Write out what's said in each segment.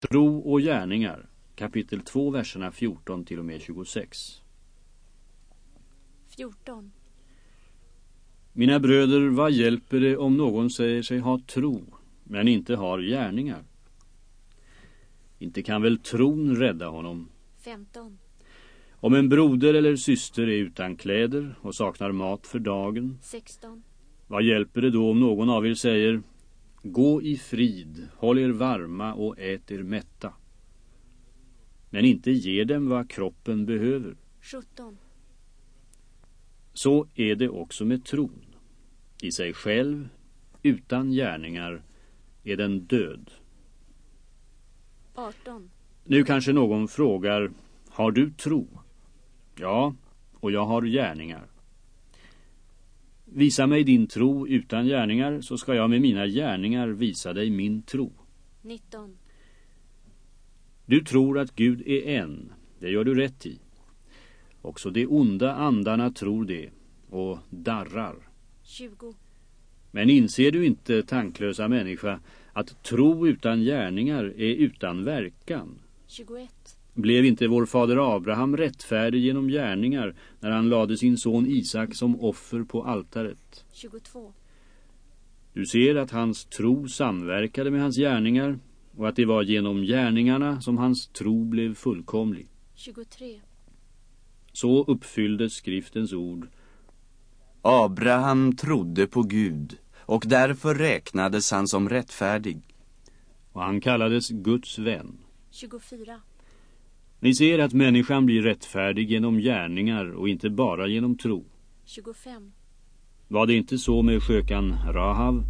Tro och gärningar, kapitel 2, verserna 14 till och med 26. 14. Mina bröder, vad hjälper det om någon säger sig ha tro, men inte har gärningar? Inte kan väl tron rädda honom? 15. Om en broder eller syster är utan kläder och saknar mat för dagen, 16. vad hjälper det då om någon av er säger Gå i frid, håll er varma och ät er mätta. Men inte ger dem vad kroppen behöver. 17. Så är det också med tron. I sig själv, utan gärningar, är den död. 18. Nu kanske någon frågar, har du tro? Ja, och jag har gärningar. Visa mig din tro utan gärningar så ska jag med mina gärningar visa dig min tro. 19. Du tror att Gud är en, det gör du rätt i. Också de onda andarna tror det och darrar. 20. Men inser du inte, tanklösa människa, att tro utan gärningar är utan verkan? 21. Blev inte vår fader Abraham rättfärdig genom gärningar när han lade sin son Isak som offer på altaret? 22. Du ser att hans tro samverkade med hans gärningar och att det var genom gärningarna som hans tro blev fullkomlig. 23. Så uppfylldes skriftens ord. Abraham trodde på Gud och därför räknades han som rättfärdig. Och han kallades Guds vän. 24. Ni ser att människan blir rättfärdig genom gärningar och inte bara genom tro. 25. Var det inte så med skökan Rahav?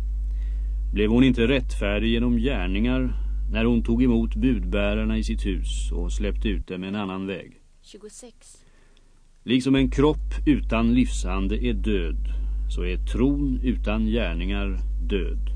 Blev hon inte rättfärdig genom gärningar när hon tog emot budbärarna i sitt hus och släppte ut dem en annan väg? 26. Liksom en kropp utan livsande är död, så är tron utan gärningar död.